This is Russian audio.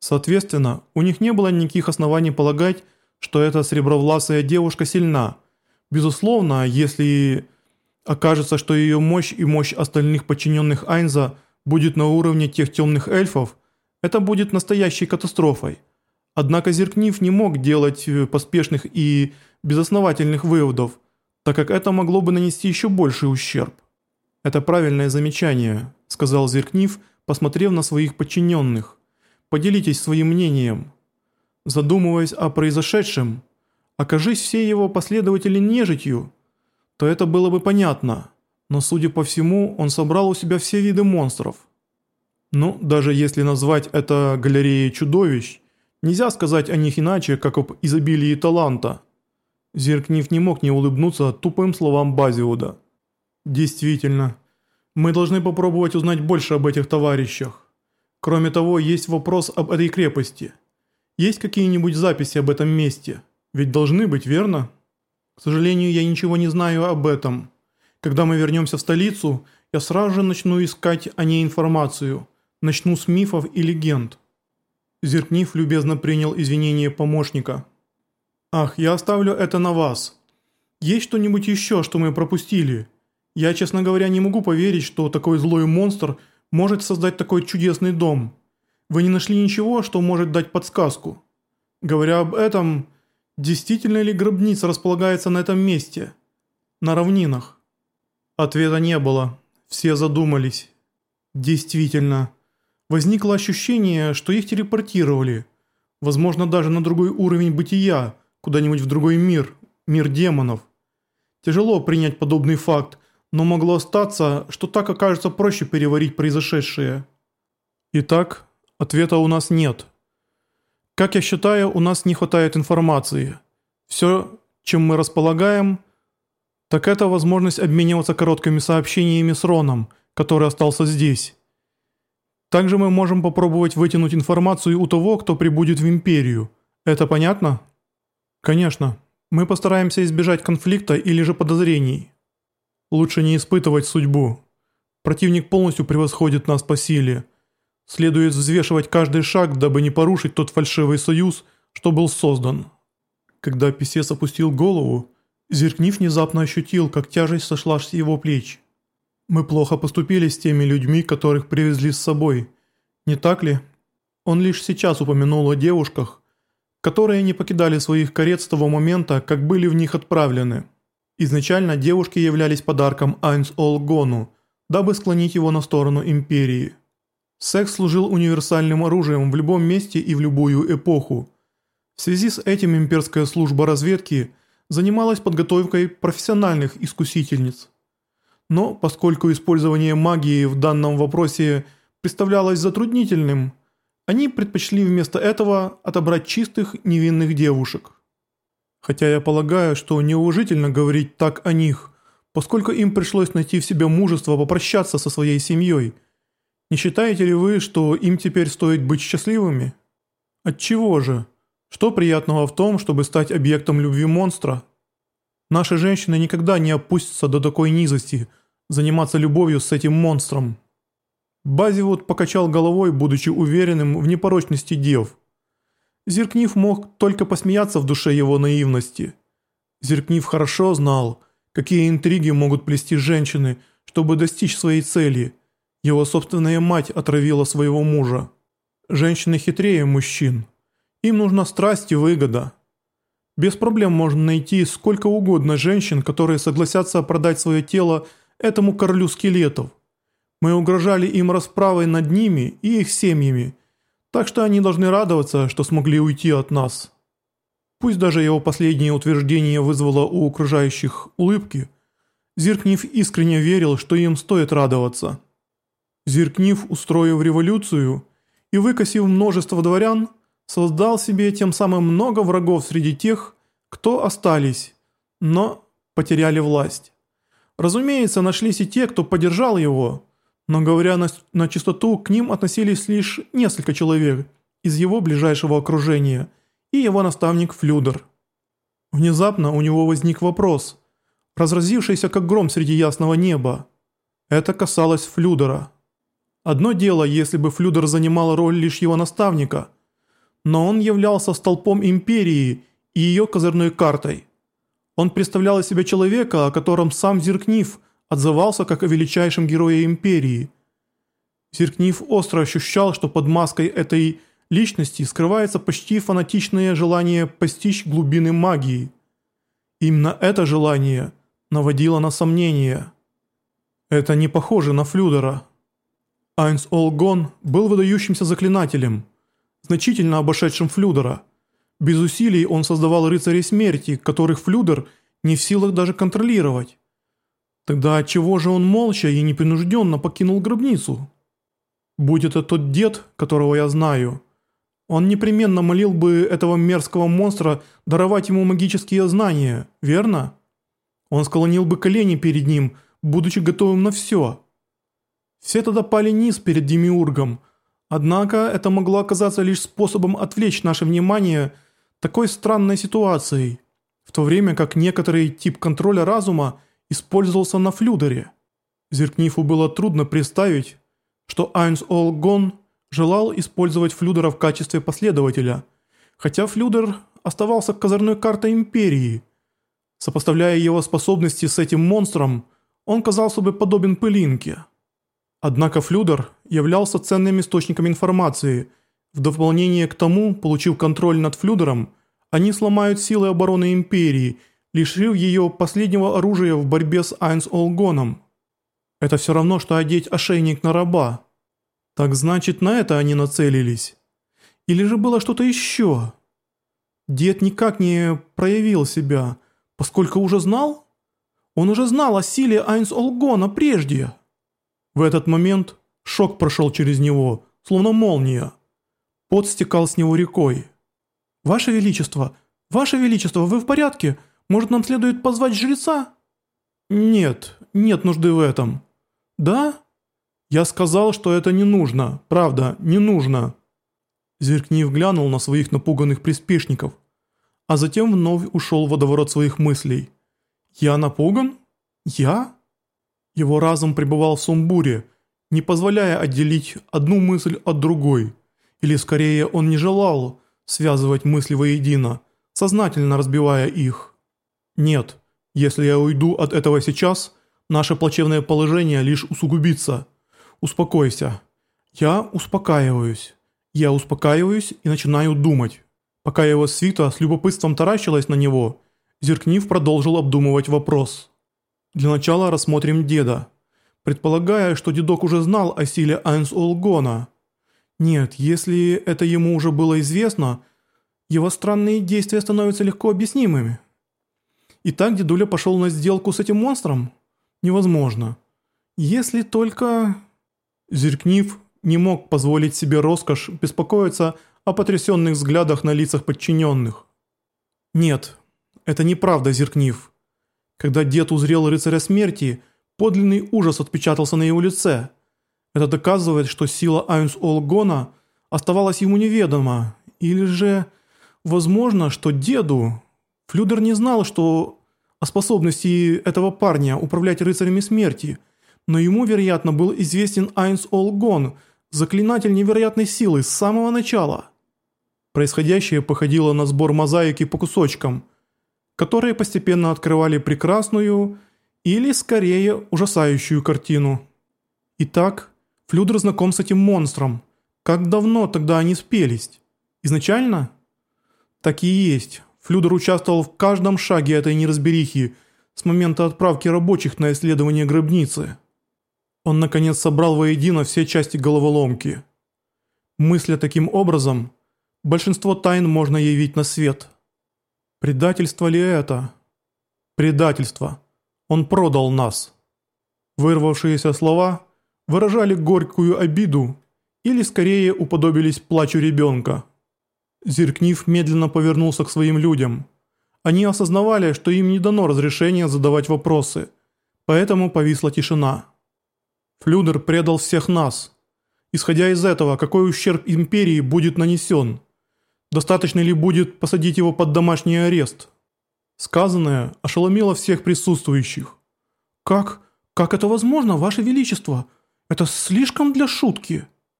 Соответственно, у них не было никаких оснований полагать, что эта сребровласая девушка сильна. Безусловно, если окажется, что ее мощь и мощь остальных подчиненных Айнза будет на уровне тех темных эльфов, это будет настоящей катастрофой. Однако Зеркнив не мог делать э, поспешных и безосновательных выводов, так как это могло бы нанести еще больший ущерб. «Это правильное замечание», – сказал Зеркнив, посмотрев на своих подчиненных. «Поделитесь своим мнением». Задумываясь о произошедшем, окажись все его последователи нежитью, то это было бы понятно, но судя по всему, он собрал у себя все виды монстров. Ну, даже если назвать это галереей чудовищ, нельзя сказать о них иначе, как об изобилии таланта. Зеркнив не мог не улыбнуться тупым словам Базиуда. Действительно, мы должны попробовать узнать больше об этих товарищах. Кроме того, есть вопрос об этой крепости. Есть какие-нибудь записи об этом месте? Ведь должны быть, верно? К сожалению, я ничего не знаю об этом. Когда мы вернемся в столицу, я сразу же начну искать о ней информацию. Начну с мифов и легенд. Зеркнив любезно принял извинения помощника. «Ах, я оставлю это на вас. Есть что-нибудь еще, что мы пропустили?» Я, честно говоря, не могу поверить, что такой злой монстр может создать такой чудесный дом. Вы не нашли ничего, что может дать подсказку? Говоря об этом, действительно ли гробница располагается на этом месте? На равнинах? Ответа не было. Все задумались. Действительно. Возникло ощущение, что их телепортировали. Возможно, даже на другой уровень бытия, куда-нибудь в другой мир, мир демонов. Тяжело принять подобный факт, но могло статься, что так окажется проще переварить произошедшее. Итак, ответа у нас нет. Как я считаю, у нас не хватает информации. Все, чем мы располагаем, так это возможность обмениваться короткими сообщениями с Роном, который остался здесь. Также мы можем попробовать вытянуть информацию у того, кто прибудет в Империю. Это понятно? Конечно. Мы постараемся избежать конфликта или же подозрений. Лучше не испытывать судьбу. Противник полностью превосходит нас по силе. Следует взвешивать каждый шаг, дабы не порушить тот фальшивый союз, что был создан. Когда писец опустил голову, Зеркнив внезапно ощутил, как тяжесть сошла с его плеч. «Мы плохо поступили с теми людьми, которых привезли с собой. Не так ли?» Он лишь сейчас упомянул о девушках, которые не покидали своих карет с того момента, как были в них отправлены. Изначально девушки являлись подарком Айнс Олгону, дабы склонить его на сторону империи. Секс служил универсальным оружием в любом месте и в любую эпоху. В связи с этим имперская служба разведки занималась подготовкой профессиональных искусительниц. Но поскольку использование магии в данном вопросе представлялось затруднительным, они предпочли вместо этого отобрать чистых невинных девушек. Хотя я полагаю, что неуважительно говорить так о них, поскольку им пришлось найти в себе мужество попрощаться со своей семьей. Не считаете ли вы, что им теперь стоит быть счастливыми? Отчего же? Что приятного в том, чтобы стать объектом любви монстра? Наши женщины никогда не опустятся до такой низости, заниматься любовью с этим монстром. Базивуд покачал головой, будучи уверенным в непорочности дев. Зеркнив мог только посмеяться в душе его наивности. Зеркнив хорошо знал, какие интриги могут плести женщины, чтобы достичь своей цели. Его собственная мать отравила своего мужа. Женщины хитрее мужчин. Им нужна страсть и выгода. Без проблем можно найти сколько угодно женщин, которые согласятся продать свое тело этому королю скелетов. Мы угрожали им расправой над ними и их семьями – так что они должны радоваться, что смогли уйти от нас. Пусть даже его последнее утверждение вызвало у окружающих улыбки, Зиркнив искренне верил, что им стоит радоваться. Зиркнив, устроив революцию и выкосив множество дворян, создал себе тем самым много врагов среди тех, кто остались, но потеряли власть. Разумеется, нашлись и те, кто поддержал его – но говоря на, на чистоту, к ним относились лишь несколько человек из его ближайшего окружения и его наставник Флюдер. Внезапно у него возник вопрос, разразившийся как гром среди ясного неба. Это касалось Флюдера. Одно дело, если бы Флюдер занимал роль лишь его наставника, но он являлся столпом империи и ее козырной картой. Он представлял из себя человека, о котором сам Зеркнив отзывался как о величайшем герое империи. Зеркнив остро ощущал, что под маской этой личности скрывается почти фанатичное желание постичь глубины магии. Именно это желание наводило на сомнения. Это не похоже на Флюдера. Айнс Олгон был выдающимся заклинателем, значительно обошедшим Флюдера. Без усилий он создавал рыцарей смерти, которых Флюдер не в силах даже контролировать. Тогда отчего же он молча и непринужденно покинул гробницу? Будь это тот дед, которого я знаю, он непременно молил бы этого мерзкого монстра даровать ему магические знания, верно? Он склонил бы колени перед ним, будучи готовым на все. Все тогда пали низ перед Демиургом, однако это могло оказаться лишь способом отвлечь наше внимание такой странной ситуацией, в то время как некоторый тип контроля разума использовался на флюдере. Зеркнифу было трудно представить, что Айнс Олгон желал использовать флюдера в качестве последователя, хотя флюдер оставался козырной картой Империи. Сопоставляя его способности с этим монстром, он казался бы подобен пылинке. Однако Флюдер являлся ценным источником информации. В дополнение к тому, получив контроль над Флюдером, они сломают силы обороны Империи, лишив ее последнего оружия в борьбе с Айнс Олгоном. Это все равно, что одеть ошейник на раба. Так значит, на это они нацелились. Или же было что-то еще? Дед никак не проявил себя, поскольку уже знал? Он уже знал о силе Айнс Олгона прежде. В этот момент шок прошел через него, словно молния. Пот стекал с него рекой. «Ваше Величество! Ваше Величество, вы в порядке? Может, нам следует позвать жреца?» «Нет, нет нужды в этом». «Да?» «Я сказал, что это не нужно. Правда, не нужно». Зеркнив глянул на своих напуганных приспешников, а затем вновь ушел в водоворот своих мыслей. «Я напуган? Я?» Его разум пребывал в сумбуре, не позволяя отделить одну мысль от другой. Или скорее он не желал связывать мысли воедино, сознательно разбивая их. Нет, если я уйду от этого сейчас, наше плачевное положение лишь усугубится. Успокойся. Я успокаиваюсь. Я успокаиваюсь и начинаю думать. Пока его свита с любопытством таращилась на него, Зеркнив продолжил обдумывать вопрос. Для начала рассмотрим деда. Предполагая, что дедок уже знал о силе Айнс Олгона. Нет, если это ему уже было известно, его странные действия становятся легко объяснимыми. Итак, дедуля пошел на сделку с этим монстром? Невозможно. Если только... Зеркнив не мог позволить себе роскошь беспокоиться о потрясенных взглядах на лицах подчиненных. Нет, это неправда, Зеркнив. Когда дед узрел рыцаря смерти, подлинный ужас отпечатался на его лице. Это доказывает, что сила Айнс Олгона оставалась ему неведома. Или же, возможно, что деду... Флюдер не знал, что о способности этого парня управлять рыцарями смерти, но ему, вероятно, был известен Айнс Олгон, заклинатель невероятной силы с самого начала. Происходящее походило на сбор мозаики по кусочкам – которые постепенно открывали прекрасную или, скорее, ужасающую картину. Итак, Флюдер знаком с этим монстром. Как давно тогда они спелись? Изначально? Так и есть. Флюдер участвовал в каждом шаге этой неразберихи с момента отправки рабочих на исследование гробницы. Он наконец собрал воедино все части головоломки. Мысля таким образом, большинство тайн можно явить на свет – Предательство ли это? Предательство. Он продал нас. Вырвавшиеся слова выражали горькую обиду или скорее уподобились плачу ребенка. Зеркнив медленно повернулся к своим людям. Они осознавали, что им не дано разрешения задавать вопросы, поэтому повисла тишина. Флюдер предал всех нас. Исходя из этого, какой ущерб империи будет нанесен – Достаточно ли будет посадить его под домашний арест? Сказанное ошеломило всех присутствующих. «Как? Как это возможно, Ваше Величество? Это слишком для шутки!»